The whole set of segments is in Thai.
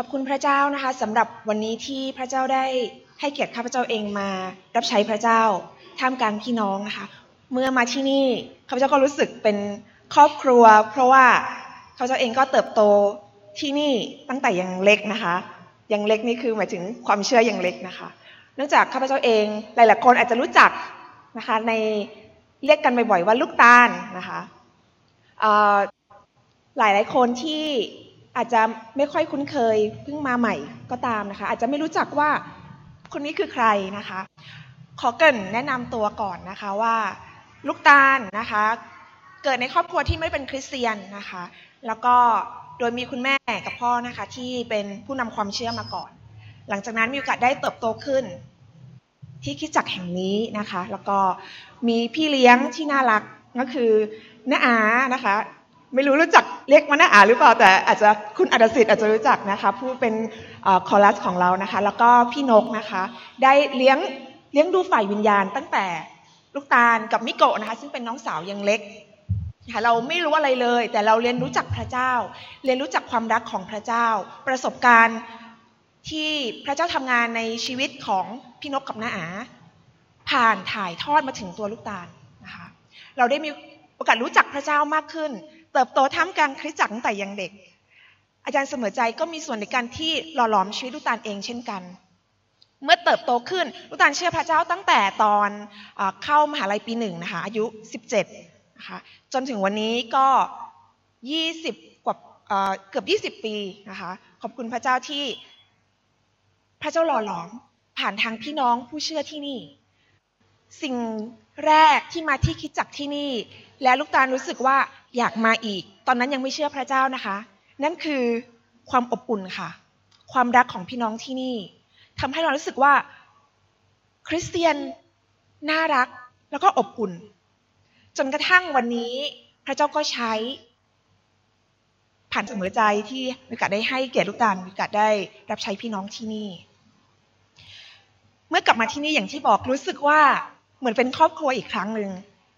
ขอบคุณพระเจ้านะคะสำหรับวันนี้ที่พระเจ้าได้ให้เกียรติข้าพเจ้าเองมา รับใช้พระเจ้าท่ามกลางพี่น้องนะคะ เมื่อมาที่นี่ข้าพเจ้าก็รู้สึกเป็นครอบครัว เพราะว่าข้าพเจ้าเองก็เติบโตที่นี่ตั้งแต่ยังเล็กนะคะยังเล็กนี่คือหมายถึงความเชื่อยังเล็กนะคะ เนื่องจากข้าพเจ้าเองหลายๆคนอาจจะรู้จักนะคะในเรียกกันบ่อยๆว่าลูกตาลนะคะหลายหลายคนที่ อาจจะไม่ค่อยคุ้นเคยเพิ่งมาใหม่ก็ตามนะคะ อาจจะไม่รู้จักว่าคนนี้คือใครนะคะ ขอเกินแนะนำตัวก่อนนะคะว่าลูกตาลนะคะ เกิดในครอบครัวที่ไม่เป็นคริสเตียนนะคะ แล้วก็โดยมีคุณแม่กับพ่อนะคะ ที่เป็นผู้นำความเชื่อมาก่อน หลังจากนั้นมีโอกาสได้เติบโตขึ้น ที่คิดจักแห่งนี้นะคะ แล้วก็มีพี่เลี้ยงที่น่ารักก็คือน้าอานะคะ ไม่รู้รู้จักเรียกมันน้าอาหรือเปล่าแต่อาจจะคุณอัดสิทธิ์อาจจะรู้จักนะคะ ผู้เป็นคอรัสของเรานะคะ แล้วก็พี่นกนะคะ ได้เลี้ยงเลี้ยงดูฝ่ายวิญญาณ ตั้งแต่ลูกตาลกับมิโกะนะคะ ซึ่งเป็นน้องสาวยังเล็กค่ะเราไม่รู้อะไรเลย แต่เราเรียนรู้จักพระเจ้า เรียนรู้จักความรักของพระเจ้า ประสบการณ์ที่พระเจ้าทำงานในชีวิตของพี่นกกับน้าอาผ่านถ่ายทอดมาถึงตัวลูกตาลนะคะ เราได้มีโอกาสรู้จักพระเจ้ามากขึ้น เติบโตท่ามกลางคริสตจักรตั้งแต่ยังเด็ก อาจารย์เสมอใจก็มีส่วนในการที่หล่อหลอมชีวิตลูกตาลเองเช่นกัน เมื่อเติบโตขึ้นลูกตาลเชื่อพระเจ้าตั้งแต่ตอนเข้ามหาลัยปีหนึ่งนะคะอายุ 17นะคะจนถึงวันนี้ก็ 20 กว่าเกือบ 20 ปีนะคะขอบคุณพระเจ้าที่พระเจ้าหล่อหลอมผ่านทางพี่น้องผู้เชื่อที่นี่ สิ่งแรกที่มาที่คิดจักที่นี่ และลูกตาลรู้สึกว่า อยากมาอีก ตอนนั้นยังไม่เชื่อพระเจ้านะคะ นั่นคือความอบอุ่นค่ะ ความรักของพี่น้องที่นี่ทำให้เรารู้สึกว่า คริสเตียนน่ารักแล้วก็อบอุ่น จนกระทั่งวันนี้พระเจ้าก็ใช้ ผ่านเสมอใจที่มีกาสได้ให้เกียรติลูกตาลมีกาสได้รับใช้พี่น้องที่นี่ เมื่อกลับมาที่นี่อย่างที่บอกรู้สึกว่าเหมือนเป็นครอบครัวอีกครั้งหนึ่ง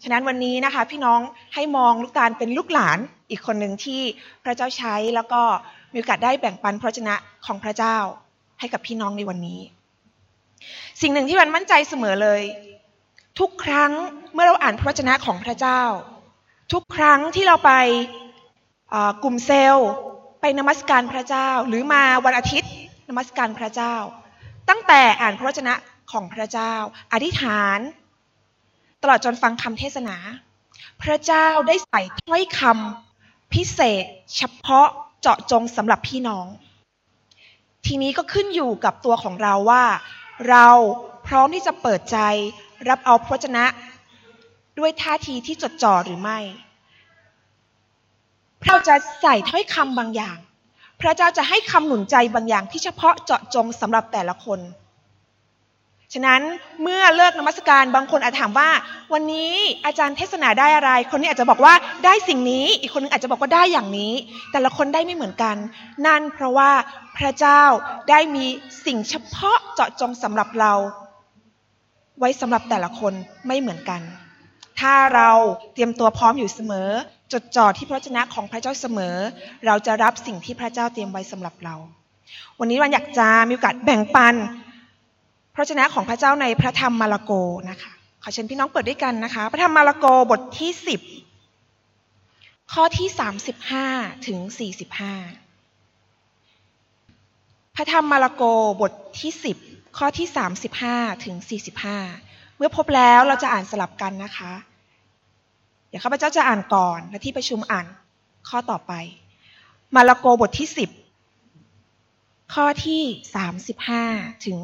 ฉะนั้นวันนี้นะคะพี่น้องให้มองลูกตาลเป็นลูกหลานอีกคนหนึ่งที่พระเจ้าใช้แล้วก็มีโอกาสได้แบ่งปันพระชนะของพระเจ้าให้กับพี่น้องในวันนี้ สิ่งหนึ่งที่มันมั่นใจเสมอเลย ทุกครั้งเมื่อเราอ่านพระชนะของพระเจ้า ทุกครั้งที่เราไปกลุ่มเซลล์ไปนมัสการพระเจ้า หรือมาวันอาทิตย์นมัสการพระเจ้า ตั้งแต่อ่านพระชนะของพระเจ้า อธิษฐาน ตลอดจนฟังคำเทศนา พระเจ้าได้ใส่ถ้อยคำพิเศษ เฉพาะเจาะจงสำหรับพี่น้อง ทีนี้ก็ขึ้นอยู่กับตัวของเราว่า เราพร้อมที่จะเปิดใจรับเอาพระชนะ ด้วยท่าทีที่จดจ่อหรือไม่เราจะใส่ถ้อยคำบางอย่าง พระเจ้าจะให้คำหนุนใจบางอย่างที่เฉพาะเจาะจงสำหรับแต่ละคน ฉะนั้นเมื่อเลิกนมัสการบางคนอาจถามว่า วันนี้อาจารย์เทศนาได้อะไร คนนี้อาจจะบอกว่าได้สิ่งนี้ อีกคนนึงอาจจะบอกว่าได้อย่างนี้ แต่ละคนได้ไม่เหมือนกัน นั่นเพราะว่าพระเจ้าได้มีสิ่งเฉพาะเจาะจงสำหรับเรา ไว้สำหรับแต่ละคนไม่เหมือนกัน ถ้าเราเตรียมตัวพร้อมอยู่เสมอ จดจ่อที่พระชนะของพระเจ้าเสมอ เราจะรับสิ่งที่พระเจ้าเตรียมไว้สำหรับเรา วันนี้วันอยากจะมีโอกาสแบ่งปัน ระชนะของพระเจ้าในพระธรรมมาระโกนะคะ ขอเชิญพี่น้องเปิดด้วยกันนะคะ พระธรรมมาระโกบทที่สิบข้อที่สามสิบห้าถึงสี่สิบห้าพระธรรมมาระโกบทที่สิบข้อที่สามสิบห้าถึงสี่สิบห้าเมื่อพบแล้วเราจะอ่านสลับกันนะคะ เดี๋ยวข้าพเจ้าจะอ่านก่อนและที่ประชุมอ่านข้อต่อไป มาระโกบทที่สิบ ข้อที่ 35 ถึง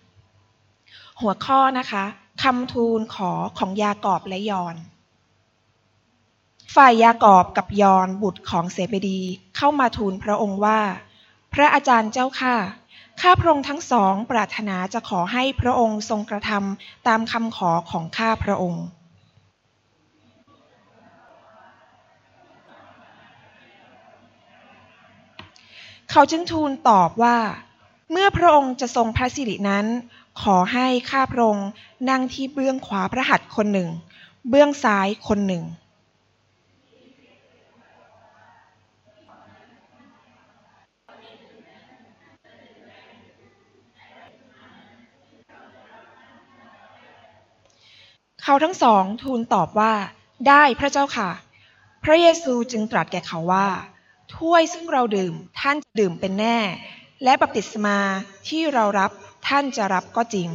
45 หัวข้อนะคะคำทูลขอของยากอบและยอน ฝ่ายยากอบกับยอนบุตรของเสเปดีเข้ามาทูลพระองค์ว่า พระอาจารย์เจ้าข้าข้าพระองค์ทั้งสองปรารถนาจะขอให้พระองค์ทรงกระทำตามคำขอของข้าพระองค์ เขาจึงทูลตอบว่า เมื่อพระองค์จะทรงพระสิรินั้น ขอให้ข้าพระองค์นั่งที่เบื้องขวาพระหัตถ์คนหนึ่ง เบื้องซ้ายคนหนึ่ง เขาทั้งสองทูลตอบว่า ได้พระเจ้าค่ะ พระเยซูจึงตรัสแก่เขาว่า ถ้วยซึ่งเราดื่มท่านจะดื่มเป็นแน่ และบัพติศมาที่เรารับท่านจะรับก็จริง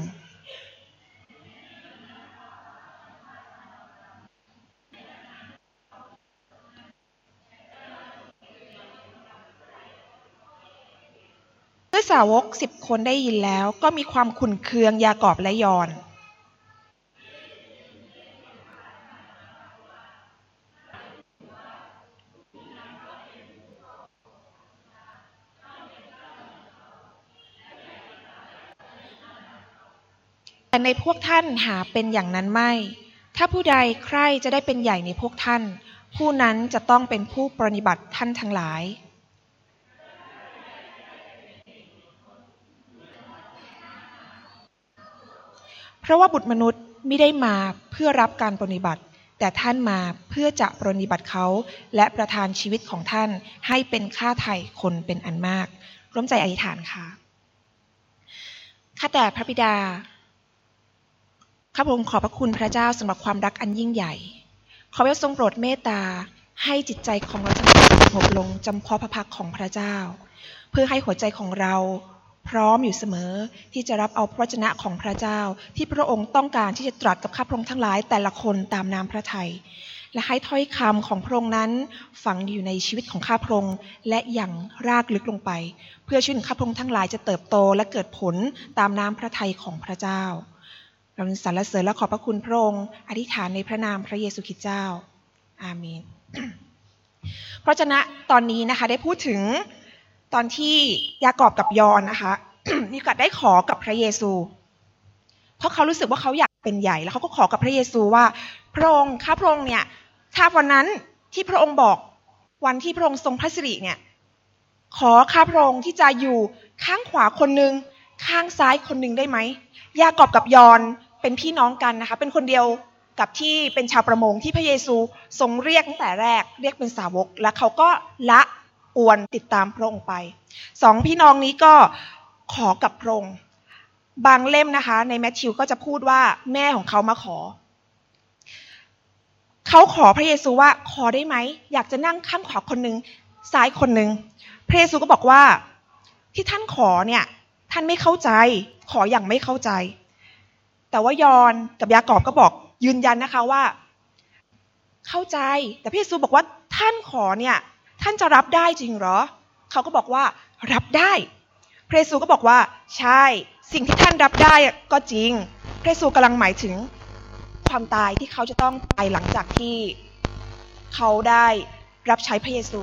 เมื่อสาวกสิบคนได้ยินแล้วก็มีความขุนเคืองยากอบและยอน แต่ในพวกท่านหาเป็นอย่างนั้นไม่ ถ้าผู้ใดใคร่จะได้เป็นใหญ่ในพวกท่าน ผู้นั้นจะต้องเป็นผู้ปรนิบัติท่านทั้งหลาย เพราะว่าบุตรมนุษย์ไม่ได้มาเพื่อรับการปรนิบัติ แต่ท่านมาเพื่อจะปรนิบัติเขา และประทานชีวิตของท่านให้เป็นค่าไถ่คนเป็นอันมาก ร่วมใจอธิษฐานค่ะ ข้าแต่พระบิดา ข้าพระองค์ขอบพระคุณพระเจ้าสำหรับความรักอันยิ่งใหญ่ ขอพระทรงโปรดเมตตาให้จิตใจของเราทั้งหลายสงบลงจำเพาะพระพักของพระเจ้า เพื่อให้หัวใจของเราพร้อมอยู่เสมอที่จะรับเอาพระชนะของพระเจ้า ที่พระองค์ต้องการที่จะตรัสกับข้าพระองค์ทั้งหลายแต่ละคนตามนามพระทยัยและให้ถ้อยคำของพระองค์นั้นฝังอยู่ในชีวิตของข้าพระองค์และอย่างรากลึกลงไป เพื่อช่วยข้าพระองค์ทั้งหลายจะเติบโตและเกิดผลตามน้ำพระทัยของพระเจ้า เราสรรเสริญและขอบพระคุณพระองค์ อธิษฐานในพระนามพระเยซูคริสต์เจ้า อาเมน เพราะฉะนั้นตอนนี้นะคะได้พูดถึงตอนที่ยากอบกับยอนนะคะมีโอกาสได้ขอกับพระเยซู เพราะเขารู้สึกว่าเขาอยากเป็นใหญ่แล้วเขาก็ขอกับพระเยซูว่า พระองค์ข้าพระองค์เนี่ยถ้าวันนั้นที่พระองค์บอกวันที่พระองค์ทรงพระสิริเนี่ย ขอข้าพระองค์ที่จะอยู่ข้างขวาคนหนึ่งข้างซ้ายคนหนึ่งได้ไหม ยากอบกับยอนเป็นพี่น้องกันนะคะ เป็นคนเดียวกับที่เป็นชาวประมงที่พระเยซูทรงเรียกตั้งแต่แรก เรียกเป็นสาวก และเขาก็ละอวนติดตามพระองค์ไปสองพี่น้องนี้ก็ขอกับพระองค์บางเล่มนะคะ ในแมทธิวก็จะพูดว่าแม่ของเขามาขอ เขาขอพระเยซูว่าขอได้ไหม อยากจะนั่งข้างขวาคนหนึ่งซ้ายคนหนึ่งพระเยซูก็บอกว่าที่ท่านขอเนี่ย ท่านไม่เข้าใจ ขออย่างไม่เข้าใจ แต่ว่ายอนกับยากอบก็บอกยืนยันนะคะว่า เข้าใจ แต่พระเยซูบอกว่าท่านขอเนี่ย ท่านจะรับได้จริงเหรอ เขาก็บอกว่ารับได้ พระเยซูก็บอกว่า ใช่ สิ่งที่ท่านรับได้ก็จริง พระเยซูกำลังหมายถึง ความตายที่เขาจะต้องตายหลังจากที่เขาได้รับใช้พระเยซู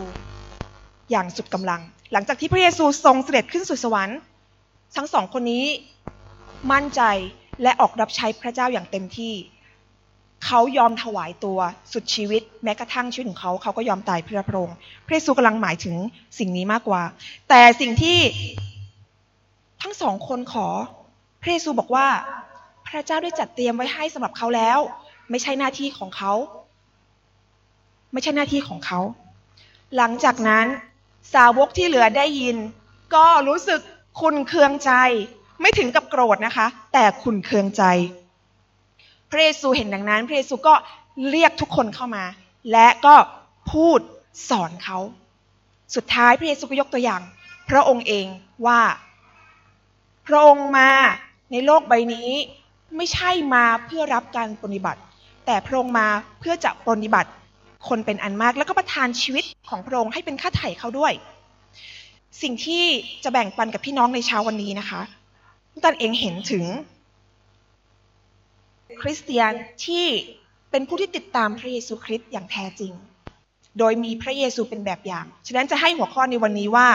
อย่างสุดกำลัง หลังจากที่พระเยซูทรงเสด็จขึ้นสู่สวรรค์ ทั้งสองคนนี้มั่นใจและออกรับใช้พระเจ้าอย่างเต็มที่ เขายอมถวายตัวสุดชีวิต แม้กระทั่งชีวิตของเขา เขาก็ยอมตายเพื่อพระองค์พระเยซูกำลังหมายถึงสิ่งนี้มากกว่า แต่สิ่งที่ทั้งสองคนขอ พระเยซูบอกว่า พระเจ้าได้จัดเตรียมไว้ให้สำหรับเขาแล้ว ไม่ใช่หน้าที่ของเขา ไม่ใช่หน้าที่ของเขา หลังจากนั้นสาวกที่เหลือได้ยิน ก็รู้สึก คุนเคืองใจไม่ถึงกับโกรธนะคะ แต่คุนเคืองใจ พระเยซูเห็นดังนั้น พระเยซูก็เรียกทุกคนเข้ามา และก็พูดสอนเขา สุดท้ายพระเยซูก็ยกตัวอย่าง พระองค์เองว่า พระองค์มาในโลกใบนี้ไม่ใช่มาเพื่อรับการปฏิบัติ แต่พระองค์มาเพื่อจะปฏิบัติคนเป็นอันมาก แล้วก็ประทานชีวิตของพระองค์ให้เป็นค่าไถ่เขาด้วย สิ่งที่จะแบ่งปันกับพี่น้องในเช้าวันนี้นะคะทุกท่านเองเห็นถึง คริสเตียนที่เป็นผู้ที่ติดตามพระเยซูคริสต์อย่างแท้จริง โดยมีพระเยซูเป็นแบบอย่าง ฉะนั้นจะให้หัวข้อในวันนี้ว่า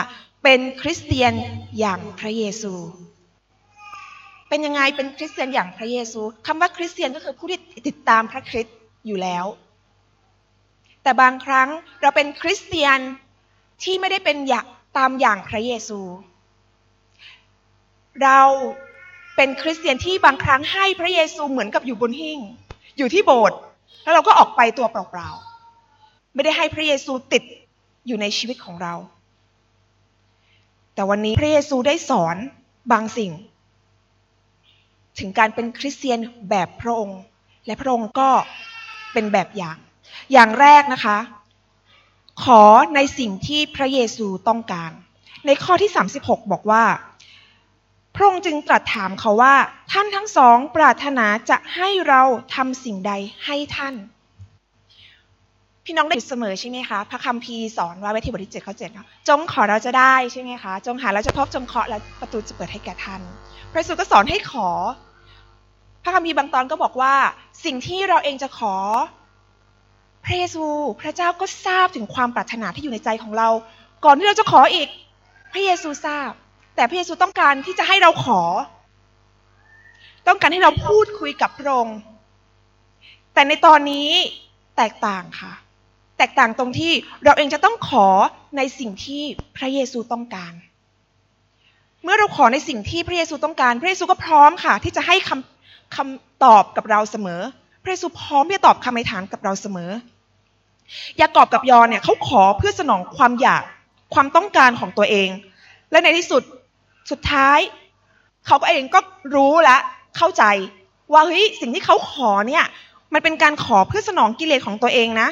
เป็นคริสเตียนอย่างพระเยซู เป็นยังไงเป็นคริสเตียนอย่างพระเยซูคำว่าคริสเตียนก็คือผู้ที่ติดตามพระคริสต์อยู่แล้ว แต่บางครั้งเราเป็นคริสเตียนที่ไม่ได้เป็นอย่าง ตามอย่างพระเยซู เราเป็นคริสเตียนที่บางครั้งให้พระเยซูเหมือนกับอยู่บนหิ้ง อยู่ที่โบสถ์แล้วเราก็ออกไปตัวเปล่าๆไม่ได้ให้พระเยซูติดอยู่ในชีวิตของเรา แต่วันนี้พระเยซูได้สอนบางสิ่ง ถึงการเป็นคริสเตียนแบบพระองค์ และพระองค์ก็เป็นแบบอย่าง อย่างแรกนะคะ ขอในสิ่งที่พระเยซูต้องการ ในข้อที่ 36 บอกว่า พระองค์จึงตรัสถามเขาว่า ท่านทั้งสองปรารถนาจะให้เราทำสิ่งใดให้ท่าน พี่น้องได้เสมอใช่ไหมคะพระคัมภีร์สอนว่าไว้ที่บทที่เจ็ดข้อเจ็ดจงขอเราจะได้ใช่ไหมคะ จงหาเราจะพบจงเคาะแล้วประตูจะเปิดให้แก่ท่าน พระเยซูก็สอนให้ขอ พระคัมภีร์บางตอนก็บอกว่า สิ่งที่เราเองจะขอ พระเยซูพระเจ้าก็ทราบถึงความปรารถนาที่อยู่ในใจของเรา ก่อนที่เราจะขออีก พระเยซูทราบ แต่พระเยซูต้องการที่จะให้เราขอ ต้องการให้เราพูดคุยกับพระองค์แต่ในตอนนี้แตกต่างค่ะ แตกต่างตรงที่เราเองจะต้องขอในสิ่งที่พระเยซูต้องการ เมื่อเราขอในสิ่งที่พระเยซูต้องการ พระเยซูก็พร้อมค่ะ ที่จะให้คำคำตอบกับเราเสมอ พระเยซูพร้อมที่จะตอบคำอธิษฐานกับเราเสมอ ยากอบกับยอนเนี่ยเขาขอเพื่อสนองความอยากความต้องการของตัวเอง และในที่สุดสุดท้าย เขาก็เองก็รู้และเข้าใจ ว่าเฮ้ยสิ่งที่เขาขอเนี่ย มันเป็นการขอเพื่อสนองกิเลสของตัวเองนะ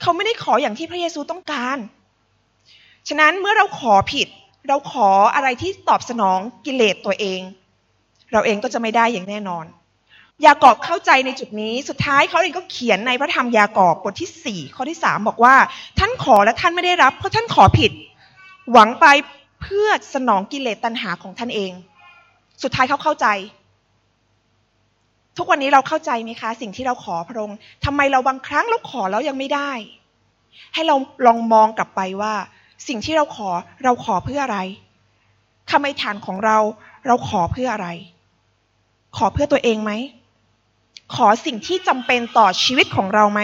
เขาไม่ได้ขออย่างที่พระเยซูต้องการ ฉะนั้นเมื่อเราขอผิด เราขออะไรที่ตอบสนองกิเลสตัวเอง เราเองก็จะไม่ได้อย่างแน่นอน ยากอบเข้าใจในจุดนี้ สุดท้ายเขาเองก็เขียนในพระธรรมยากอบบทที่สี่ข้อที่สามบอกว่า ท่านขอและท่านไม่ได้รับ เพราะท่านขอผิด หวังไปเพื่อสนองกิเลสตัณหาของท่านเอง สุดท้ายเขาเข้าใจ ทุกวันนี้เราเข้าใจไหมคะ สิ่งที่เราขอพระองค์ทำไมเราบางครั้งเราขอแล้วยังไม่ได้ ให้เราลองมองกลับไปว่า สิ่งที่เราขอเราขอเพื่ออะไรคำอธิษฐานของเรา เราขอเพื่ออะไร ขอเพื่อตัวเองไหม ขอสิ่งที่จำเป็นต่อชีวิตของเราไหม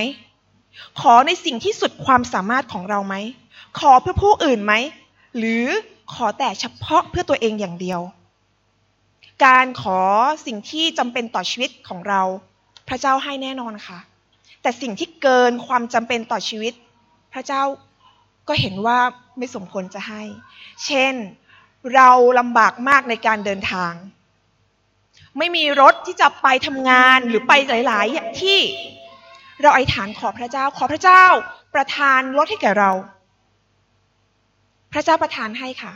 ขอในสิ่งที่สุดความสามารถของเราไหม ขอเพื่อผู้อื่นไหม หรือขอแต่เฉพาะเพื่อตัวเองอย่างเดียว การขอสิ่งที่จำเป็นต่อชีวิตของเรา พระเจ้าให้แน่นอนค่ะ แต่สิ่งที่เกินความจำเป็นต่อชีวิต พระเจ้าก็เห็นว่าไม่สมควรจะให้ เช่น เราลำบากมากในการเดินทาง ไม่มีรถที่จะไปทำงานหรือไปหลาย ๆ ที่เราอธิษฐานขอพระเจ้า ขอพระเจ้าประทานรถให้แก่เรา พระเจ้าประทานให้ค่ะ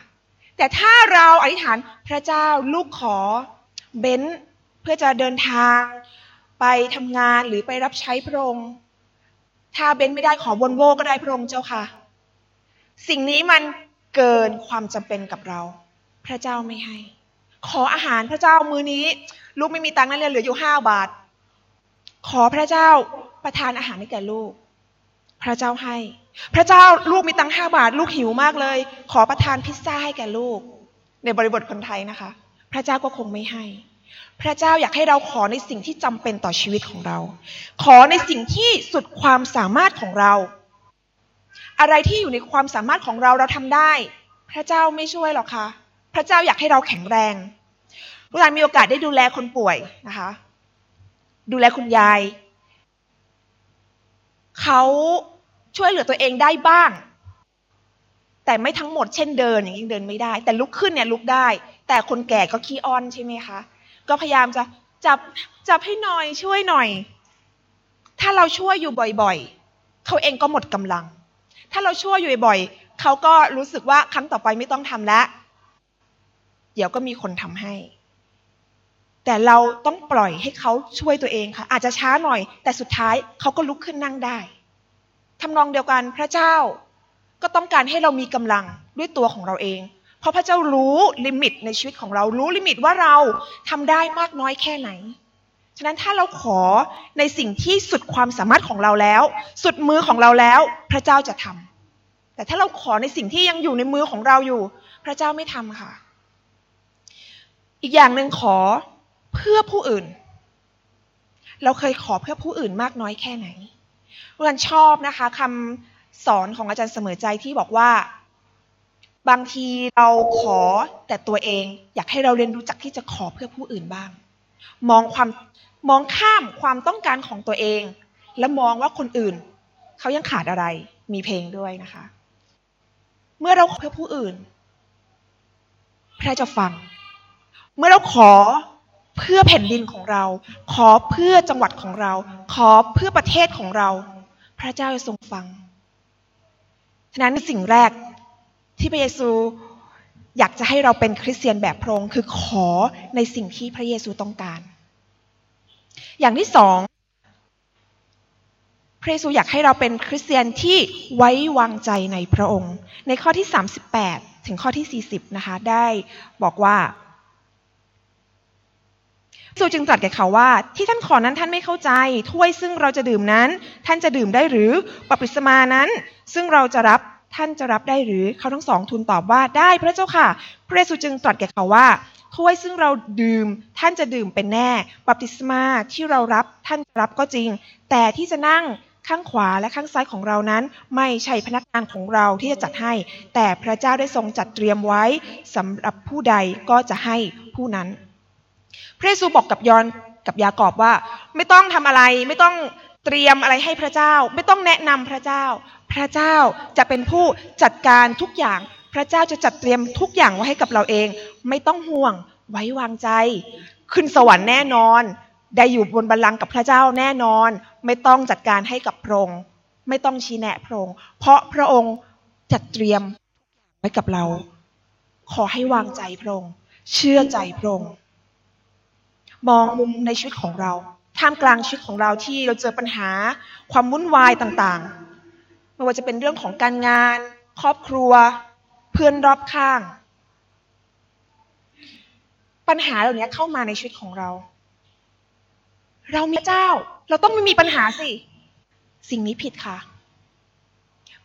แต่ถ้าเราอธิษฐานพระเจ้าลูกขอเบนซ์เพื่อจะเดินทาง ไปทำงานหรือไปรับใช้พระองค์ถ้าเบนซ์ไม่ได้ขอวอลโว่ก็ได้พระองค์เจ้าค่ะ สิ่งนี้มันเกินความจำเป็นกับเรา พระเจ้าไม่ให้ ขออาหารพระเจ้ามื้อนี้ ลูกไม่มีตังค์นั่นเลยเหลืออยู่ห้าบาท ขอพระเจ้าประทานอาหารให้แก่ลูก พระเจ้าให้ พระเจ้าลูกมีตังค์ห้าบาท ลูกหิวมากเลย ขอประทานพิซซ่าให้แก่ลูก ในบริบทคนไทยนะคะ พระเจ้าก็คงไม่ให้ พระเจ้าอยากให้เราขอในสิ่งที่จำเป็นต่อชีวิตของเรา ขอในสิ่งที่สุดความสามารถของเรา อะไรที่อยู่ในความสามารถของเราเราทำได้ พระเจ้าไม่ช่วยหรอกคะ่ะ พระเจ้าอยากให้เราแข็งแรงลูกหลานมีโอกาสได้ดูแลคนป่วยนะคะ ดูแลคุณยาย เขาช่วยเหลือตัวเองได้บ้าง แต่ไม่ทั้งหมดเช่นเดินอย่างนี้เดินไม่ได้ แต่ลุกขึ้นเนี่ยลุกได้ แต่คนแก่ก็ขี้อ้อนใช่ไหมคะ ก็พยายามจะจับจับให้หน่อยช่วยหน่อย ถ้าเราช่วยอยู่บ่อยๆ เขาเองก็หมดกำลัง ถ้าเราช่วยอยู่บ่อยๆเขาก็รู้สึกว่าครั้งต่อไปไม่ต้องทำแล้ว เดี๋ยวก็มีคนทำให้ แต่เราต้องปล่อยให้เขาช่วยตัวเองค่ะ อาจจะช้าหน่อย แต่สุดท้ายเขาก็ลุกขึ้นนั่งได้ทำนองเดียวกันพระเจ้า ก็ต้องการให้เรามีกำลังด้วยตัวของเราเอง เพราะพระเจ้ารู้ลิมิตในชีวิตของเรา รู้ลิมิตว่าเราทำได้มากน้อยแค่ไหนฉะนั้นถ้าเราขอในสิ่งที่สุดความสามารถของเราแล้ว สุดมือของเราแล้ว พระเจ้าจะทำแต่ถ้าเราขอในสิ่งที่ยังอยู่ในมือของเราอยู่ พระเจ้าไม่ทำค่ะ อีกอย่างหนึ่งขอเพื่อผู้อื่น เราเคยขอเพื่อผู้อื่นมากน้อยแค่ไหนเรันชอบนะคะคำสอนของอาจารย์เสมอใจที่บอกว่า บางทีเราขอแต่ตัวเอง อยากให้เราเรียนรู้จักที่จะขอเพื่อผู้อื่นบ้าง มองความมองข้ามความต้องการของตัวเอง และมองว่าคนอื่น เขายังขาดอะไร มีเพลงด้วยนะคะ เมื่อเราเพื่อผู้อื่น พระจะฟัง เมื่อเราขอเพื่อแผ่นดินของเรา ขอเพื่อจังหวัดของเรา ขอเพื่อประเทศของเรา พระเจ้าจะทรงฟัง ฉะนั้นสิ่งแรกที่พระเยซูอยากจะให้เราเป็นคริสเตียนแบบพระองค์คือขอในสิ่งที่พระเยซูต้องการ อย่างที่สองพระเยซูอยากให้เราเป็นคริสเตียนที่ไว้วางใจในพระองค์ ในข้อที่ 38 ถึงข้อที่ 40 นะคะ ได้บอกว่า ซูจึงตรัสแก่เขาว่า ที่ท่านขอนั้นท่านไม่เข้าใจ ถ้วยซึ่งเราจะดื่มนั้น ท่านจะดื่มได้หรือปปิสมานั้น ซึ่งเราจะรับท่านจะรับได้หรือเขาทั้งสองทูลตอบว่าได้พระเจ้าค่ะ พระเยซูจึงตรัสแก่เขาว่าถ้วยซึ่งเราดื่มท่านจะดื่มเป็นแน่บัพติศมาที่เรารับท่านจะรับก็จริง แต่ที่จะนั่งข้างขวาและข้างซ้ายของเรานั้น ไม่ใช่พนักงานของเราที่จะจัดให้ แต่พระเจ้าได้ทรงจัดเตรียมไว้สำหรับผู้ใดก็จะให้ผู้นั้น พระเยซูบอกกับยอนกับยากอบว่า ไม่ต้องทำอะไร ไม่ต้องเตรียมอะไรให้พระเจ้า ไม่ต้องแนะนำพระเจ้า พระเจ้าจะเป็นผู้จัดการทุกอย่าง พระเจ้าจะจัดเตรียมทุกอย่างไว้ให้กับเราเอง ไม่ต้องห่วงไว้วางใจ ขึ้นสวรรค์แน่นอน ได้อยู่บนบัลลังก์กับพระเจ้าแน่นอน ไม่ต้องจัดการให้กับพระองค์ไม่ต้องชี้แนะพระองค์เพราะพระองค์จัดเตรียมไว้กับเรา ขอให้วางใจพระองค์เชื่อใจพระองค์ มองมุมในชีวิตของเรา ท่ามกลางชีวิตของเราที่เราเจอปัญหา ความวุ่นวายต่างๆ ไม่ว่าจะเป็นเรื่องของการงาน ครอบครัว เพื่อนรอบข้าง ปัญหาเหล่านี้เข้ามาในชีวิตของเรา เรามีเจ้า เราต้องไม่มีปัญหาสิ สิ่งนี้ผิดค่ะ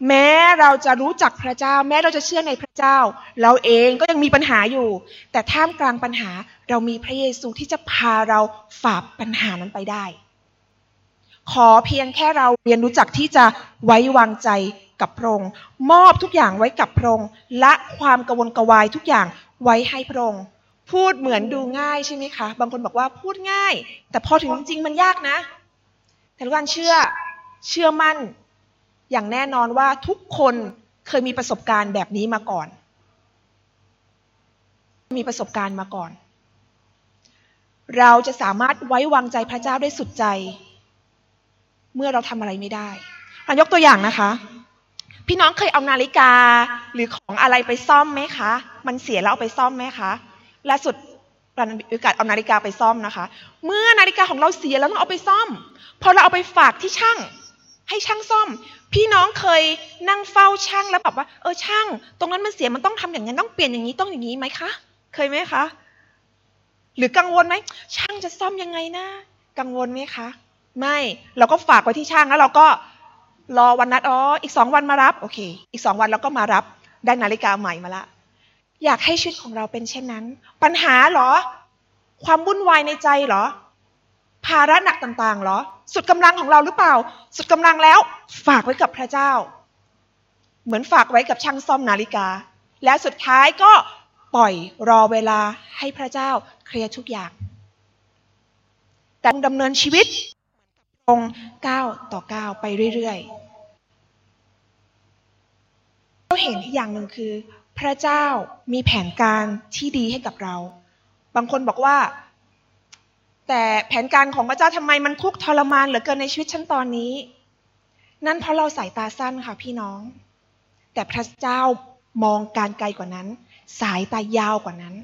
แม้เราจะรู้จักพระเจ้า แม้เราจะเชื่อในพระเจ้า เราเองก็ยังมีปัญหาอยู่ แต่ท่ามกลางปัญหา เรามีพระเยซูที่จะพาเราฝ่าปัญหานั้นไปได้ ขอเพียงแค่เราเรียนรู้จักที่จะไว้วางใจกับพระองค์มอบทุกอย่างไว้กับพระองค์ละความกวนกวายทุกอย่างไว้ให้พระองค์พูดเหมือนดูง่ายใช่ไหมคะ บางคนบอกว่าพูดง่าย แต่พอถึงจริงมันยากนะ แต่ทุกคนเชื่อเชื่อมั่น อย่างแน่นอนว่าทุกคนเคยมีประสบการณ์แบบนี้มาก่อน มีประสบการณ์มาก่อน เราจะสามารถไว้วางใจพระเจ้าได้สุดใจ เมื่อเราทำอะไรไม่ได้ยกตัวอย่างนะคะ พี่น้องเคยเอานาฬิกาหรือของอะไรไปซ่อมไหมคะ มันเสียแล้วเอาไปซ่อมไหมคะล่าสุดเรามีโอกาสเอานาฬิกาไปซ่อมนะคะ เมื่อนาฬิกาของเราเสียแล้วต้องเอาไปซ่อม พอเราเอาไปฝากที่ช่าง ให้ช่างซ่อม พี่น้องเคยนั่งเฝ้าช่างแล้วแบบว่า เออช่าง ตรงนั้นมันเสียมันต้องทำอย่างนั้นต้องเปลี่ยนอย่างนี้ต้องอย่างนี้ไหมคะ เคยไหมคะ หรือกังวลไหมช่างจะซ่อมยังไงนะ กังวลไหมคะ ไม่เราก็ฝากไว้ที่ช่างแล้วเราก็รอวันนัดอ๋ออีกสองวันมารับโอเค อีกสองวันเราก็มารับได้นาฬิกาใหม่มาละ อยากให้ชีวิตของเราเป็นเช่นนั้น ปัญหาหรอ ความวุ่นวายในใจหรอ ภาระหนักต่างๆหรอ สุดกำลังของเราหรือเปล่า สุดกำลังแล้ว ฝากไว้กับพระเจ้า เหมือนฝากไว้กับช่างซ่อมนาฬิกา แล้วสุดท้ายก็ ปล่อยรอเวลาให้พระเจ้าเคลียร์ทุกอย่าง แต่ดำเนินชีวิตตรงก้าวต่อก้าวไปเรื่อยๆเราเห็นอย่างหนึ่งคือ พระเจ้ามีแผนการที่ดีให้กับเรา บางคนบอกว่า แต่แผนการของพระเจ้าทำไมมันทุกทรมานเหลือเกินในชีวิตฉันตอนนี้ นั่นเพราะเราสายตาสั้นค่ะพี่น้อง แต่พระเจ้ามองการไกลกว่านั้น สายตายาวกว่านั้น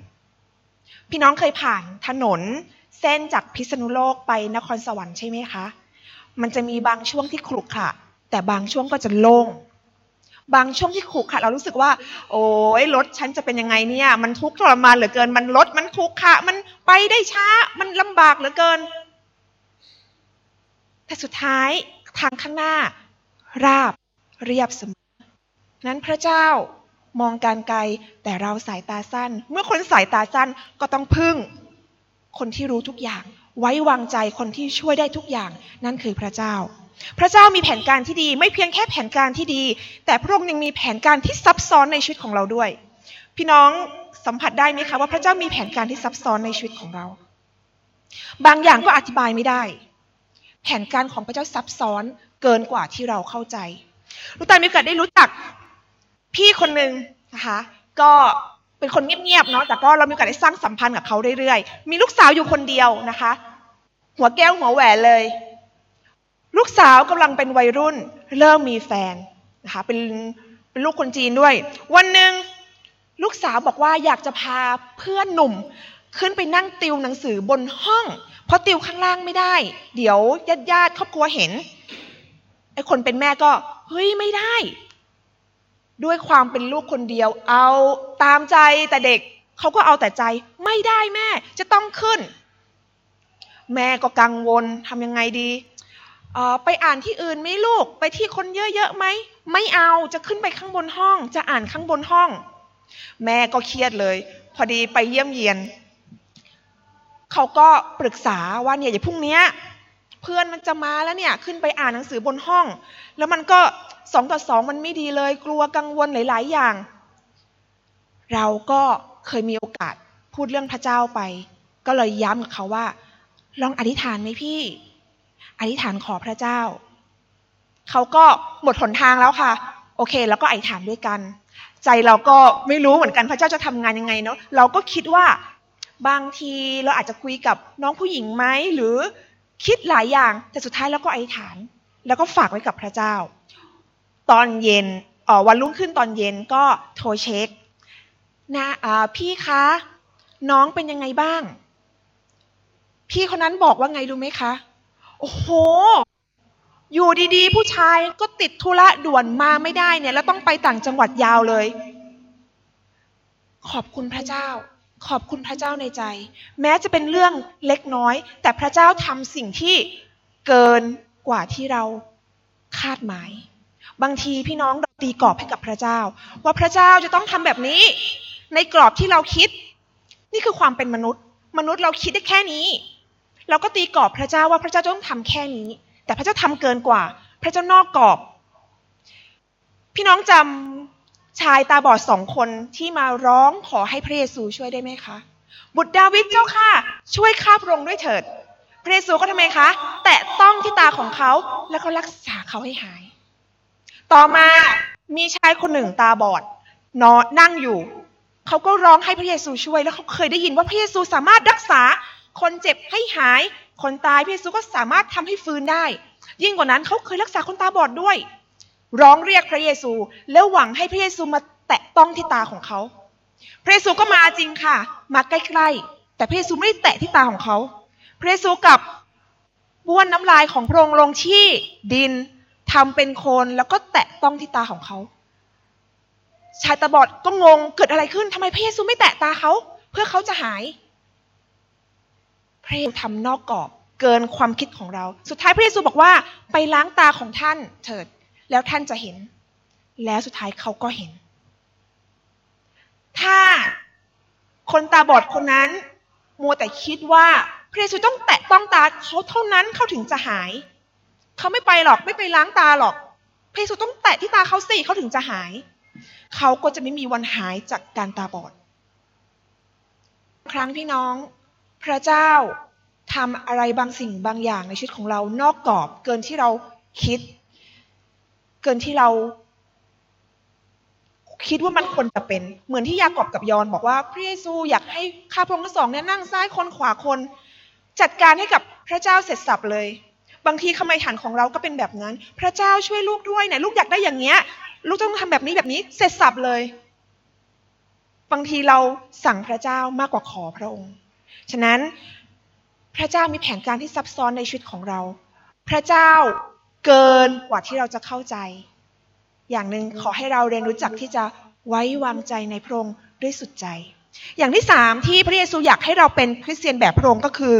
พี่น้องเคยผ่านถนนเส้นจากพิษณุโลกไปนครสวรรค์ใช่ไหมคะ มันจะมีบางช่วงที่ขรุขระแต่บางช่วงก็จะโล่ง บางช่วงที่ขุกค่ะเรารู้สึกว่า โอ้ยรถฉันจะเป็นยังไงเนี่ย มันทุกข์ทรมานเหลือเกิน มันรถมันขุกค่ะมันไปได้ช้า มันลำบากเหลือเกิน แต่สุดท้ายทางข้างหน้า ราบเรียบเสมอนั้นพระเจ้า มองการไกล แต่เราสายตาสั้น เมื่อคนสายตาสั้นก็ต้องพึ่ง คนที่รู้ทุกอย่าง ไว้วางใจคนที่ช่วยได้ทุกอย่าง นั่นคือพระเจ้า พระเจ้ามีแผนการที่ดี ไม่เพียงแค่แผนการที่ดี แต่พระองค์ยังมีแผนการที่ซับซ้อนในชีวิตของเราด้วย พี่น้องสัมผัสได้ไหมคะว่าพระเจ้ามีแผนการที่ซับซ้อนในชีวิตของเรา บางอย่างก็อธิบายไม่ได้ แผนการของพระเจ้าซับซ้อนเกินกว่าที่เราเข้าใจลูกตามีโอกาสได้รู้จัก พี่คนหนึ่งนะคะก็เป็นคนเงียบๆเนาะแต่ก็เรามีโอกาสได้สร้างสัมพันธ์กับเขาเรื่อยๆ มีลูกสาวอยู่คนเดียวนะคะ หัวแก้วหัวแหวนเลย ลูกสาวกำลังเป็นวัยรุ่น เริ่มมีแฟนนะคะเป็นเป็นลูกคนจีนด้วย วันหนึ่งลูกสาวบอกว่าอยากจะพาเพื่อนหนุ่ม ขึ้นไปนั่งติวหนังสือบนห้อง เพราะติวข้างล่างไม่ได้ เดี๋ยวญาติญาติครอบครัวเห็นไอ้คนเป็นแม่ก็เฮ้ยไม่ได้ ด้วยความเป็นลูกคนเดียว เอาตามใจแต่เด็กเขาก็เอาแต่ใจไม่ได้แม่ จะต้องขึ้น แม่ก็กังวลทำยังไงดีไปอ่านที่อื่นไหมลูก ไปที่คนเยอะๆไหมไม่เอาจะขึ้นไปข้างบนห้อง จะอ่านข้างบนห้อง แม่ก็เครียดเลย พอดีไปเยี่ยมเยียนเขาก็ปรึกษาว่าเนี่ยอย่าพรุ่งนี้เพื่อนมันจะมาแล้วเนี่ย ขึ้นไปอ่านหนังสือบนห้อง แล้วมันก็ สองต่อสองมันไม่ดีเลย กลัวกังวลหลาย ๆ อย่าง เราก็เคยมีโอกาสพูดเรื่องพระเจ้าไป ก็เลยย้ำกับเขาว่า ลองอธิษฐานไหมพี่ อธิษฐานขอพระเจ้า เขาก็หมดหนทางแล้วค่ะ โอเค แล้วก็อธิษฐานด้วยกัน ใจเราก็ไม่รู้เหมือนกันพระเจ้าจะทำงานยังไงเนาะเราก็คิดว่าบางทีเราอาจจะคุยกับน้องผู้หญิงไหมหรือคิดหลายอย่าง แต่สุดท้ายเราก็อธิษฐาน แล้วก็ฝากไว้กับพระเจ้า ตอนเย็นออวันรุ่งขึ้นตอนเย็นก็โทรเช็คนะพี่คะน้องเป็นยังไงบ้าง พี่คนนั้นบอกว่าไงรู้ไหมคะ โอ้โห อยู่ดีๆ ผู้ชายก็ติดธุระด่วนมาไม่ได้เนี่ย แล้วต้องไปต่างจังหวัดยาวเลย ขอบคุณพระเจ้า ขอบคุณพระเจ้าในใจ แม้จะเป็นเรื่องเล็กน้อย แต่พระเจ้าทำสิ่งที่เกินกว่าที่เราคาดหมาย บางทีพี่น้องเราตีกรอบให้กับพระเจ้า ว่าพระเจ้าจะต้องทำแบบนี้ ในกรอบที่เราคิด นี่คือความเป็นมนุษย์ มนุษย์เราคิดได้แค่นี้ เราก็ตีกรอบพระเจ้าว่าพระเจ้าต้องทำแค่นี้ แต่พระเจ้าทำเกินกว่า พระเจ้านอกกรอบ พี่น้องจำชายตาบอดสองคนที่มาร้องขอให้พระเยซูช่วยได้ไหมคะ บุตรดาวิดเจ้าค่ะ ช่วยข้าพระองค์ด้วยเถิด พระเยซูก็ทำไมคะ แตะต้องที่ตาของเขาแล้วก็รักษาเขาให้หาย ต่อมามีชายคนหนึ่งตาบอดนอนนั่งอยู่ เขาก็ร้องให้พระเยซูช่วย แล้วเขาเคยได้ยินว่าพระเยซูสามารถรักษา คนเจ็บให้หาย คนตายพระเยซูก็สามารถทำให้ฟื้นได้ ยิ่งกว่านั้นเขาเคยรักษาคนตาบอดด้วย ร้องเรียกพระเยซู แล้วหวังให้พระเยซูมาแตะต้องที่ตาของเขา พระเยซูก็มาจริงค่ะ มาใกล้ๆ แต่พระเยซูไม่ได้แตะที่ตาของเขา พระเยซูกับบ้วนน้ำลายของพระองค์ลงที่ดิน ทำเป็นโคนแล้วก็แตะต้องที่ตาของเขา ชายตาบอดก็งงเกิดอะไรขึ้นทำไมพระเยซูไม่แตะตาเขา เพื่อเขาจะหาย พระเยซูทำนอกกรอบเกินความคิดของเรา สุดท้ายพระเยซูบอกว่า ไปล้างตาของท่านเถิด แล้วท่านจะเห็น แล้วสุดท้ายเขาก็เห็น ถ้าคนตาบอดคนนั้นมัวแต่คิดว่าพระเยซูต้องแตะต้องตาเขาเท่านั้นเขาถึงจะหาย เขาไม่ไปหรอกไม่ไปล้างตาหรอกพระเยซูต้องแตะที่ตาเขาสิเขาถึงจะหาย เขาก็จะไม่มีวันหายจากการตาบอด ครั้งพี่น้อง พระเจ้าทำอะไรบางสิ่งบางอย่างในชีวิตของเรานอกกรอบเกินที่เราคิด เกินที่เรา คิดว่ามันควรจะเป็น เหมือนที่ยากอบกับยอนบอกว่าพระเยซูอยากให้ข้าพระองค์ทั้งสองเนี่ยนั่งซ้ายคนขวาคน จัดการให้กับพระเจ้าเสร็จสับเลย บางทีคำไมฐานของเราก็เป็นแบบนั้น พระเจ้าช่วยลูกด้วยไหนลูกอยากได้อย่างเนี้ย ลูกต้องทำแบบนี้แบบนี้เสร็จสับเลย บางทีเราสั่งพระเจ้ามากกว่าขอพระองค์ ฉะนั้นพระเจ้ามีแผนการที่ซับซ้อนในชีวิตของเรา พระเจ้าเกินกว่าที่เราจะเข้าใจ อย่างหนึ่งขอให้เราเรียนรู้จักที่จะไว้วางใจในพระองค์ด้วยสุดใจ อย่างที่สามที่พระเยซูอยากให้เราเป็นคริสเตียนแบบพระองค์ก็คือ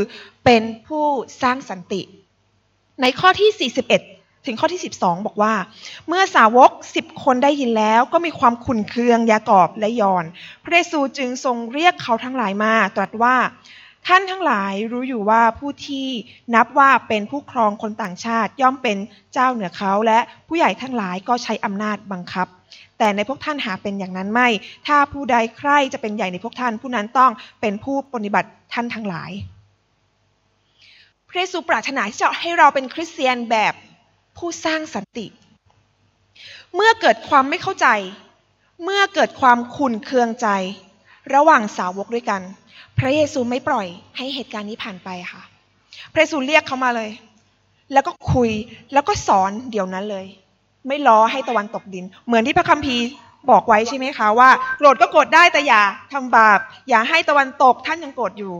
เป็นผู้สร้างสันติ ในข้อที่ 41 ถึงข้อที่ 12 บอกว่า เมื่อสาวกสิบคนได้ยินแล้วก็มีความขุนเคืองยากอบและยอน พระเยซูจึงทรงเรียกเขาทั้งหลายมาตรัสว่าท่านทั้งหลายรู้อยู่ว่าผู้ที่นับว่าเป็นผู้ครองคนต่างชาติย่อมเป็นเจ้าเหนือเขา และผู้ใหญ่ทั้งหลายก็ใช้อำนาจบังคับ แต่ในพวกท่านหาเป็นอย่างนั้นไม่ ถ้าผู้ใดใครจะเป็นใหญ่ในพวกท่านผู้นั้นต้องเป็นผู้ปฏิบัติท่านทั้งหลาย พระเยซูปรารถนาที่จะให้เราเป็นคริสเตียนแบบผู้สร้างสันติ เมื่อเกิดความไม่เข้าใจ เมื่อเกิดความขุ่นเคืองใจ ระหว่างสาวกด้วยกัน พระเยซูไม่ปล่อยให้เหตุการณ์นี้ผ่านไปค่ะ พระเยซูเรียกเขามาเลย แล้วก็คุยแล้วก็สอนเดี๋ยวนั้นเลย ไม่ล้อให้ตะวันตกดิน เหมือนที่พระคัมภีร์บอกไว้ใช่ไหมคะว่าโกรธก็โกรธได้แต่อย่าทำบาปอย่าให้ตะวันตกท่านยังโกรธอยู่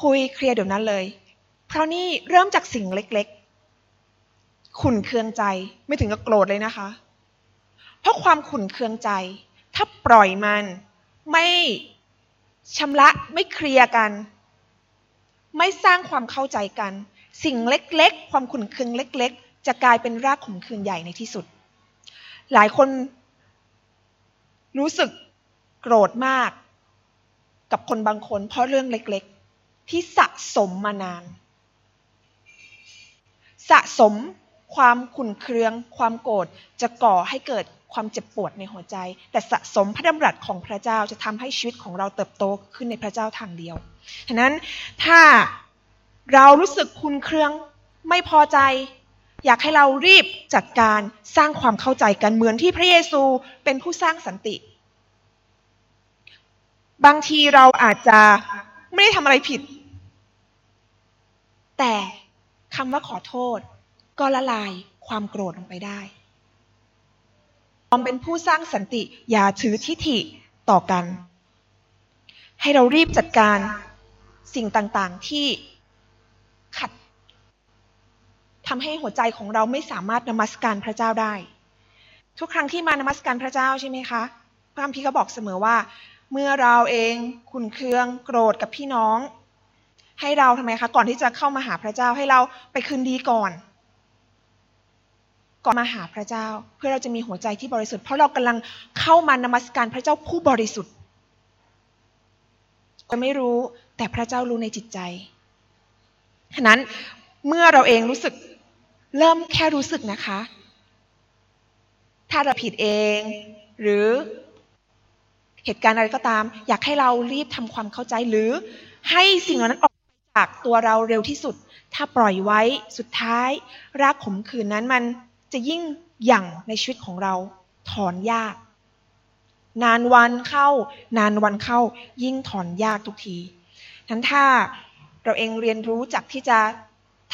คุยเคลียร์เดี๋ยวนั้นเลย เพราะนี่เริ่มจากสิ่งเล็กๆ ขุนเคืองใจไม่ถึงกับโกรธเลยนะคะ เพราะความขุนเคืองใจ ถ้าปล่อยมัน ไม่ชำระไม่เคลียร์กัน ไม่สร้างความเข้าใจกัน สิ่งเล็กๆ ความขุนเคืองเล็ก ๆ จะกลายเป็นรากขุนเคืองใหญ่ในที่สุด หลายคนรู้สึกโกรธมาก กับคนบางคนเพราะเรื่องเล็กๆ ที่สะสมมานาน สะสมความขุ่นเคือง ความโกรธจะก่อให้เกิดความเจ็บปวดในหัวใจ แต่สะสมพระดำรัสของพระเจ้าจะทำให้ชีวิตของเราเติบโตขึ้นในพระเจ้าทางเดียวฉะนั้นถ้าเรารู้สึกคุณเครืองไม่พอใจ อยากให้เรารีบจัดการสร้างความเข้าใจกันเหมือนที่พระเยซูเป็นผู้สร้างสันติ บางทีเราอาจจะ ไม่ได้ทำอะไรผิด แต่คำว่าขอโทษ ก็ละลายความโกรธลงไปได้ยอมเป็นผู้สร้างสันติอย่าถือทิฐิต่อกัน ให้เรารีบจัดการสิ่งต่างๆที่ขัดทำให้หัวใจของเราไม่สามารถนมัสการพระเจ้าได้ ทุกครั้งที่มานมัสการพระเจ้าใช่ไหมคะพระคัมภีร์ก็บอกเสมอว่า เมื่อเราเองขุนเคืองโกรธกับพี่น้อง ให้เราทำไมคะ ก่อนที่จะเข้ามาหาพระเจ้าให้เราไปคืนดีก่อน ก่อนมาหาพระเจ้า เพื่อเราจะมีหัวใจที่บริสุทธิ์เพราะเรากำลังเข้ามานมัสการพระเจ้าผู้บริสุทธิ์ก็ไม่รู้แต่พระเจ้ารู้ในจิตใจฉะนั้นเมื่อเราเองรู้สึกเริ่มแค่รู้สึกนะคะ ถ้าเราผิดเอง หรือ เหตุการณ์อะไรก็ตาม อยากให้เรารีบทำความเข้าใจหรือให้สิ่งเหล่านั้นออกจากตัวเราเร็วที่สุด ถ้าปล่อยไว้สุดท้ายรากขมขื่นนั้นมันจะยิ่งหยั่งในชีวิตของเราถอนยาก นานวันเข้า นานวันเข้า ยิ่งถอนยากทุกทีนั้นถ้าเราเองเรียนรู้จากที่จะ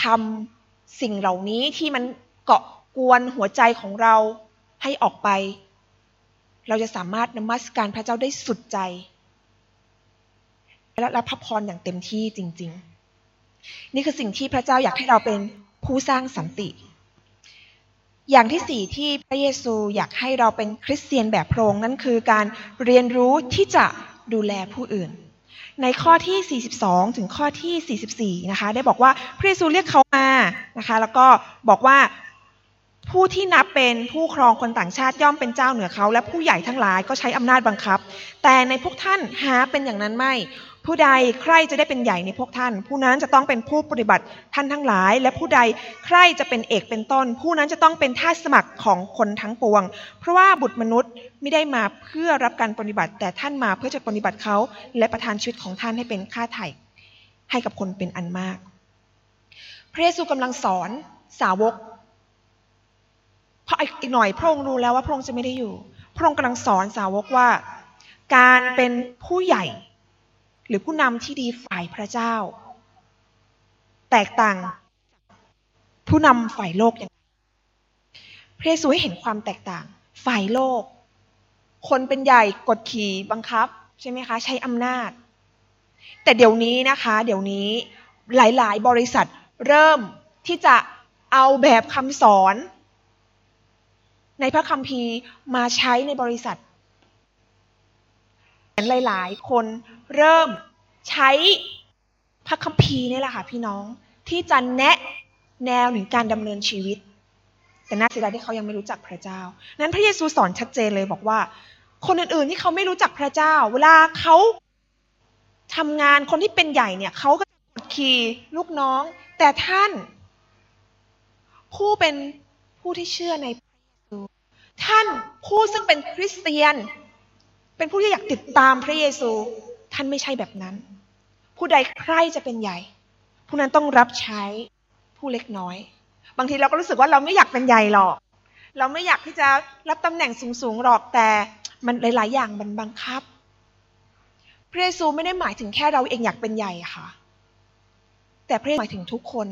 ทำสิ่งเหล่านี้ที่มันเกาะกวนหัวใจของเราให้ออกไป เราจะสามารถนมัสการพระเจ้าได้สุดใจ และรับพระพรอย่างเต็มที่จริง ๆ นี่คือสิ่งที่พระเจ้าอยากให้เราเป็นผู้สร้างสันติ อย่างที่สี่ที่พระเยซูอยากให้เราเป็นคริสเตียนแบบพระองค์นั่นคือการเรียนรู้ที่จะดูแลผู้อื่น ในข้อที่ 42 ถึงข้อที่ 44 นะคะ ได้บอกว่าพระเยซูเรียกเขามานะคะ แล้วก็บอกว่า ผู้ที่นับเป็นผู้ครองคนต่างชาติย่อมเป็นเจ้าเหนือเขา และผู้ใหญ่ทั้งหลายก็ใช้อำนาจบังคับ แต่ในพวกท่านหาเป็นอย่างนั้นไม่ ผู้ใดใครจะได้เป็นใหญ่ในพวกท่าน ผู้นั้นจะต้องเป็นผู้ปฏิบัติท่านทั้งหลาย และผู้ใดใครจะเป็นเอกเป็นต้น ผู้นั้นจะต้องเป็นท่าสมัครของคนทั้งปวง เพราะว่าบุตรมนุษย์ไม่ได้มาเพื่อรับการปฏิบัติ แต่ท่านมาเพื่อจะปฏิบัติเขา และประทานชีวิตของท่านให้เป็นค่าไถ่ให้กับคนเป็นอันมาก พระเยซูกำลังสอนสาวก เพราะอีกหน่อยพระองค์รู้แล้วว่าพระองค์จะไม่ได้อยู่ พระองค์กำลังสอนสาวกว่า การเป็นผู้ใหญ่ หรือผู้นำที่ดีฝ่ายพระเจ้า แตกต่าง ผู้นำฝ่ายโลกอย่างไรพระเยซูให้เห็นความแตกต่าง ฝ่ายโลก คนเป็นใหญ่กดขี่บังคับใช่ไหมคะ ใช้อำนาจ แต่เดี๋ยวนี้นะคะ เดี๋ยวนี้หลาย ๆ บริษัทเริ่มที่จะเอาแบบคำสอน ในพระคัมภีร์มาใช้ในบริษัทหลาย ๆ คนเริ่มใช้พระคัมภีร์นี่แหละค่ะพี่น้องที่จะแนะแนวหรือการดำเนินชีวิต แต่น่าเสียดายที่เขายังไม่รู้จักพระเจ้า นั้นพระเยซูสอนชัดเจนเลยบอกว่า คนอื่น ๆ ที่เขาไม่รู้จักพระเจ้า เวลาเขาทำงานคนที่เป็นใหญ่เนี่ยเขาก็กดขี่ลูกน้อง แต่ท่าน ผู้เป็นผู้ที่เชื่อใน ท่านผู้ซึ่งเป็นคริสเตียน เป็นผู้ที่อยากติดตามพระเยซู ท่านไม่ใช่แบบนั้น ผู้ใดใครจะเป็นใหญ่ ผู้นั้นต้องรับใช้ผู้เล็กน้อย บางทีเราก็รู้สึกว่าเราไม่อยากเป็นใหญ่หรอก เราไม่อยากที่จะรับตำแหน่งสูงๆหรอกแต่มันหลาย ๆ อย่างมันบังคับ พระเยซูไม่ได้หมายถึงแค่เราเองอยากเป็นใหญ่ค่ะ แต่พระเยซูหมายถึงทุกคน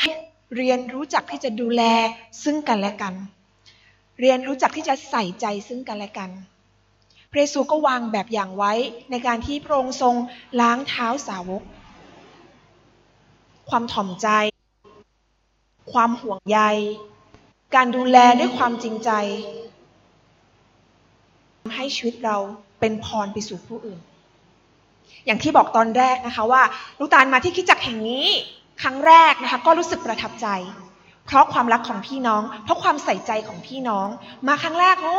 ให้ เรียนรู้จักที่จะดูแลซึ่งกันและกัน เรียนรู้จักที่จะใส่ใจซึ่งกันและกัน พระเยซูก็วางแบบอย่างไว้ในการที่พระองค์ทรงล้างเท้าสาวก ความถ่อมใจ ความห่วงใย การดูแลด้วยความจริงใจทำให้ชีวิตเราเป็นพรไปสู่ผู้อื่น อย่างที่บอกตอนแรกนะคะว่าลูกตาลมาที่คิดจักแห่งนี้ ครั้งแรกนะคะก็รู้สึกประทับใจ เพราะความรักของพี่น้อง เพราะความใส่ใจของพี่น้อง มาครั้งแรกโอ้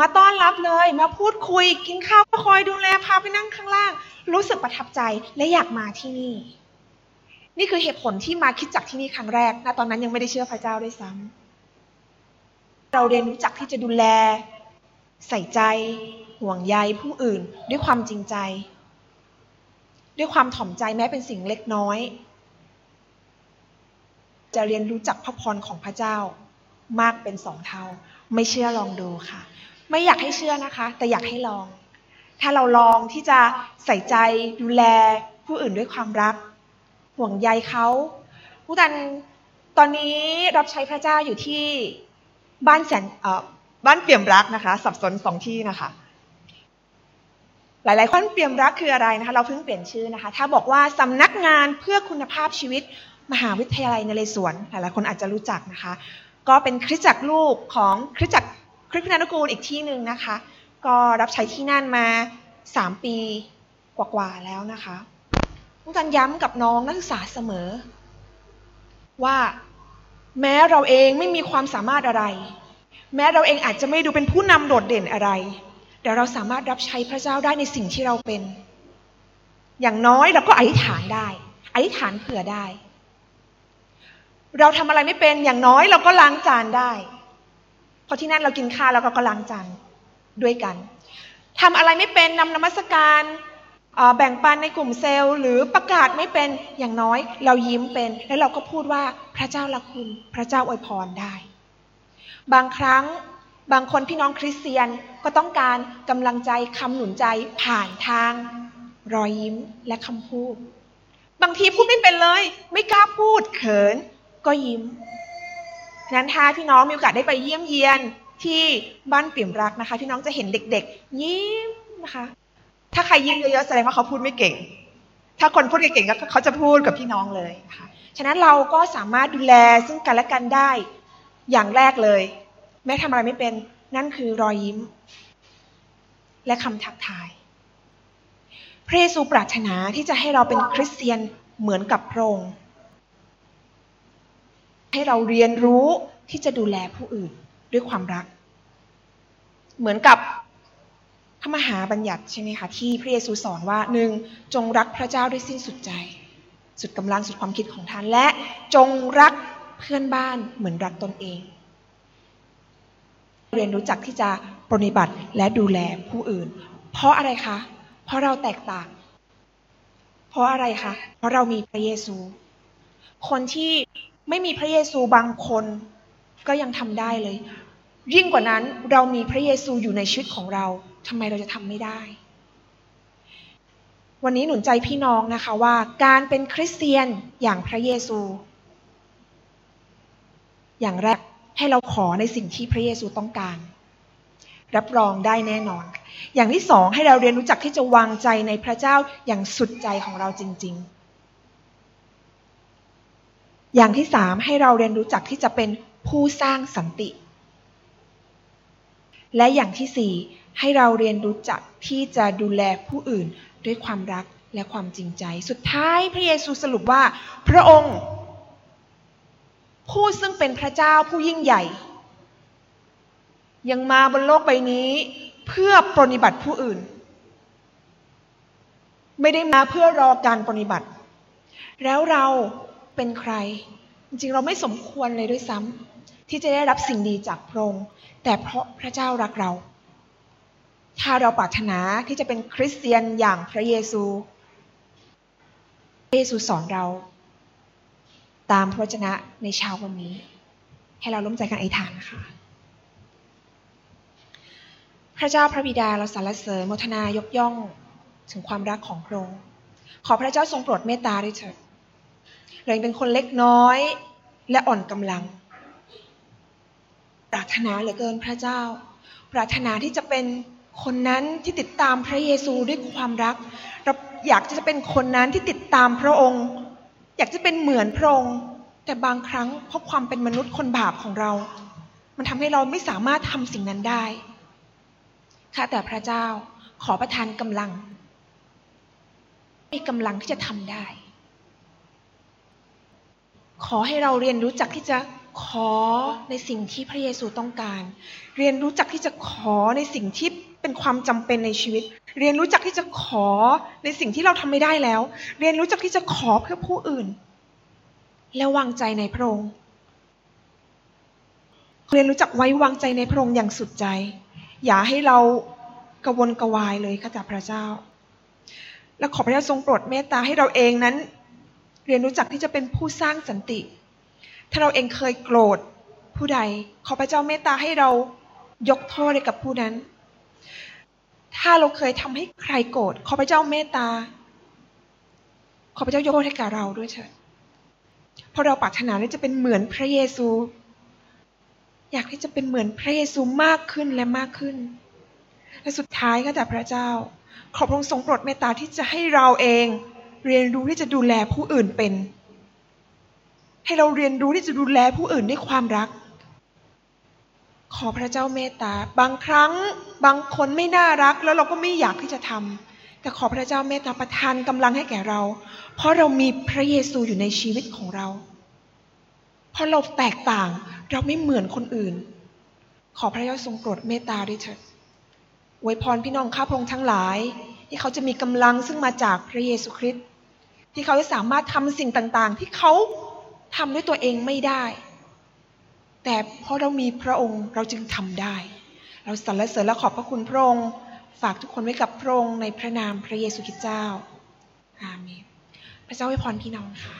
มาต้อนรับเลย มาพูดคุยกินข้าวคอยดูแลพาไปนั่งข้างล่าง รู้สึกประทับใจและอยากมาที่นี่ นี่คือเหตุผลที่มาคิดจักที่นี่ครั้งแรกนะตอนนั้นยังไม่ได้เชื่อพระเจ้าด้วยซ้ำเราเรียนรู้จักที่จะดูแล ใส่ใจห่วงใยผู้อื่น ด้วยความจริงใจ ด้วยความถ่อมใจแม้เป็นสิ่งเล็กน้อย จะเรียนรู้จักพระพรของพระเจ้ามากเป็นสองเท่า ไม่เชื่อลองดูค่ะ ไม่อยากให้เชื่อนะคะ แต่อยากให้ลอง ถ้าเราลองที่จะใส่ใจดูแลผู้อื่นด้วยความรัก ห่วงใยเขาผู้ตันตอนนี้รับใช้พระเจ้าอยู่ที่บ้านแสนบ้านเปี่ยมรักนะคะ สับสนสองที่นะคะ หลาย ๆ คนเปี่ยมรักคืออะไรนะคะ เราเพิ่งเปลี่ยนชื่อนะคะ ถ้าบอกว่าสำนักงานเพื่อคุณภาพชีวิต มหาวิทยาลัยนเรศวรหลายๆคนอาจจะรู้จักนะคะ ก็เป็นคริสตจักรลูกของคริสตจักรคริสตนานุกูลอีกที่หนึ่งนะคะ ก็รับใช้ที่นั่นมาสามปีกว่าๆแล้วนะคะต้องการย้ำกับน้องนักศึกษาเสมอ ว่าแม้เราเองไม่มีความสามารถอะไร แม้เราเองอาจจะไม่ดูเป็นผู้นำโดดเด่นอะไรแต่เราสามารถรับใช้พระเจ้าได้ในสิ่งที่เราเป็น อย่างน้อยเราก็อธิษฐานได้ อธิษฐานเผื่อได้ เราทำอะไรไม่เป็นอย่างน้อยเราก็ล้างจานได้ เพราะที่นั่นเรากินข้าวแล้วเราก็ล้างจานด้วยกันทำอะไรไม่เป็นนำนมัสการแบ่งปันในกลุ่มเซลล์หรือประกาศไม่เป็นอย่างน้อย เรายิ้มเป็น แล้วเราก็พูดว่าพระเจ้าละคุณพระเจ้าอวยพรได้ บางครั้งบางคนพี่น้องคริสเตียนก็ต้องการกำลังใจคำหนุนใจผ่านทาง รอยยิ้มและคำพูด บางทีพูดไม่เป็นเลย ไม่กล้าพูดเขิน ก็ยิ้มนั้นถ้าพี่น้องมีโอกาสได้ไปเยี่ยมเยียนที่บ้านเปี่ยมรักนะคะ พี่น้องจะเห็นเด็ก ๆ ยิ้มนะคะ ถ้าใครยิ้มเยอะๆแสดงว่าเขาพูดไม่เก่ง ถ้าคนพูดเก่งๆก็เขาจะพูดกับพี่น้องเลยค่ะฉะนั้นเราก็สามารถดูแลซึ่งกันและกันได้อย่างแรกเลย แม้ทำอะไรไม่เป็น นั่นคือรอยยิ้ม และคำทักทาย พระเยซูปรารถนาที่จะให้เราเป็นคริสเตียนเหมือนกับพระองค์ ให้เราเรียนรู้ที่จะดูแลผู้อื่นด้วยความรัก เหมือนกับพระมหาบัญญัติใช่ไหมคะที่พระเยซูสอนว่าหนึ่งจงรักพระเจ้าด้วยสิ้นสุดใจ สุดกำลังสุดความคิดของท่านและจงรักเพื่อนบ้านเหมือนรักตนเอง เรียนรู้จักที่จะปฏิบัติและดูแลผู้อื่น เพราะอะไรคะ เพราะเราแตกต่าง เพราะอะไรคะ เพราะเรามีพระเยซู คนที่ ไม่มีพระเยซูบางคนก็ยังทำได้เลย ยิ่งกว่านั้นเรามีพระเยซูอยู่ในชีวิตของเราทำไมเราจะทำไม่ได้ วันนี้หนุนใจพี่น้องนะคะว่า การเป็นคริสเตียนอย่างพระเยซู อย่างแรกให้เราขอในสิ่งที่พระเยซูต้องการ รับรองได้แน่นอน อย่างที่สองให้เราเรียนรู้จักที่จะวางใจในพระเจ้าอย่างสุดใจของเราจริง ๆ อย่างที่สามให้เราเรียนรู้จักที่จะเป็นผู้สร้างสันติ และอย่างที่สี่ให้เราเรียนรู้จักที่จะดูแลผู้อื่นด้วยความรักและความจริงใจ สุดท้ายพระเยซูสรุปว่า พระองค์ ผู้ซึ่งเป็นพระเจ้าผู้ยิ่งใหญ่ ยังมาบนโลกใบนี้เพื่อปฏิบัติผู้อื่น ไม่ได้มาเพื่อรอการปฏิบัติ แล้วเรา เป็นใคร จริงๆเราไม่สมควรเลยด้วยซ้ำที่จะได้รับสิ่งดีจากพระองค์แต่เพราะพระเจ้ารักเรา ถ้าเราปรารถนาที่จะเป็นคริสเตียนอย่างพระเยซูพระเยซูสอนเรา ตามพระวจนะในเช้าวันนี้ ให้เราล้มใจกันอธิษฐานนะคะพพระเจ้าพระบิดาเราสรรเสริญโมทนายกย่องถึงความรักของพระองค์ขอพระเจ้าทรงโปรดเมตตาด้วยเถิด เราเป็นคนเล็กน้อยและอ่อนกำลัง ปรารถนาเหลือเกินพระเจ้า ปรารถนาที่จะเป็นคนนั้นที่ติดตามพระเยซูด้วยความรักเราอยากจะเป็นคนนั้นที่ติดตามพระองค์ อยากจะเป็นเหมือนพระองค์ แต่บางครั้งเพราะความเป็นมนุษย์คนบาปของเรา มันทำให้เราไม่สามารถทำสิ่งนั้นได้ข้าแต่พระเจ้าขอประทานกำลังมีกำลังที่จะทำได้ ขอให้เราเรียนรู้จักที่จะขอในสิ่งที่พระเยซูต้องการ เรียนรู้จักที่จะขอในสิ่งที่เป็นความจำเป็นในชีวิต เรียนรู้จักที่จะขอในสิ่งที่เราทำไม่ได้แล้ว เรียนรู้จักที่จะขอเพื่อผู้อื่น และวางใจในพระองค์เรียนรู้จักไว้วางใจในพระองค์อย่างสุดใจ อย่าให้เรากระวนกระวายเลยข้าแต่พระเจ้า และขอพระเจ้าทรงโปรดเมตตาให้เราเองนั้น เรียนรู้จักที่จะเป็นผู้สร้างสันติ ถ้าเราเองเคยโกรธผู้ใด ขอพระเจ้าเมตตาให้เรายกโทษให้กับผู้นั้น ถ้าเราเคยทำให้ใครโกรธ ขอพระเจ้าเมตตา ขอพระเจ้ายกโทษให้กับเราด้วยเถิดเพราะเราปรารถนาที่จะเป็นเหมือนพระเยซู อยากที่จะเป็นเหมือนพระเยซูมากขึ้นและมากขึ้น และสุดท้ายก็แต่พระเจ้า ขอพระองค์ทรงโปรดเมตตาที่จะให้เราเอง เรียนรู้ที่จะดูแลผู้อื่นเป็น ให้เราเรียนรู้ที่จะดูแลผู้อื่นด้วยความรัก ขอพระเจ้าเมตตา บางครั้งบางคนไม่น่ารักแล้วเราก็ไม่อยากที่จะทำแต่ขอพระเจ้าเมตตาประทานกำลังให้แก่เรา เพราะเรามีพระเยซูอยู่ในชีวิตของเรา เพราะเราแตกต่างเราไม่เหมือนคนอื่น ขอพระเจ้าทรงโปรดเมตตาด้วยเถิดอวยพรพี่น้องข้าพงทั้งหลาย ที่เขาจะมีกำลังซึ่งมาจากพระเยซูคริสต์ที่เขาจะสามารถทำสิ่งต่างๆ ที่เขาทำด้วยตัวเองไม่ได้ แต่เพราะเรามีพระองค์เราจึงทำได้ เราสรรเสริญและขอบพระคุณพระองค์ ฝากทุกคนไว้กับพระองค์ในพระนามพระเยซูคริสต์เจ้าอาเมนพระเจ้าอวยพรพี่น้องค่ะ